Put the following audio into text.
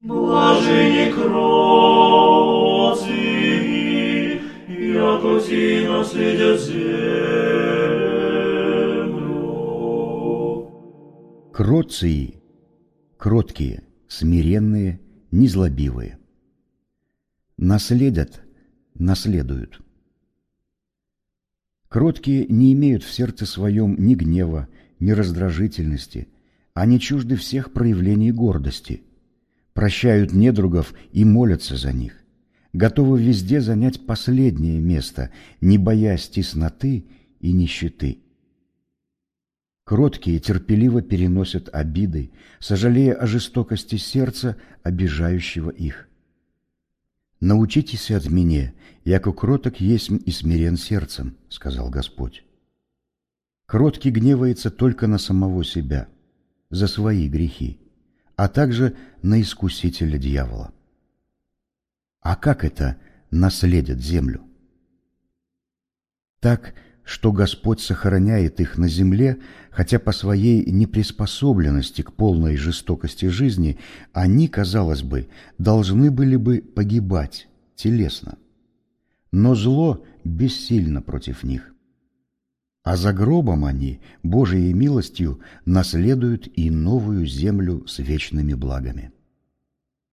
Блажени кроции, яко ти наследят землю. Кроции – кроткие, смиренные, незлобивые. Наследят – наследуют. Кроткие не имеют в сердце своем ни гнева, ни раздражительности, они чужды всех проявлений гордости, прощают недругов и молятся за них, готовы везде занять последнее место, не боясь тесноты и нищеты. Кроткие терпеливо переносят обиды, сожалея о жестокости сердца, обижающего их. «Научитесь от меня, яко кроток есть и смирен сердцем», — сказал Господь. Кроткий гневается только на самого себя, за свои грехи, а также на искусителя дьявола. А как это наследят землю? Так, что Господь сохраняет их на земле, хотя по своей неприспособленности к полной жестокости жизни они, казалось бы, должны были бы погибать телесно. Но зло бессильно против них. А за гробом они, Божией милостью, наследуют и новую землю с вечными благами.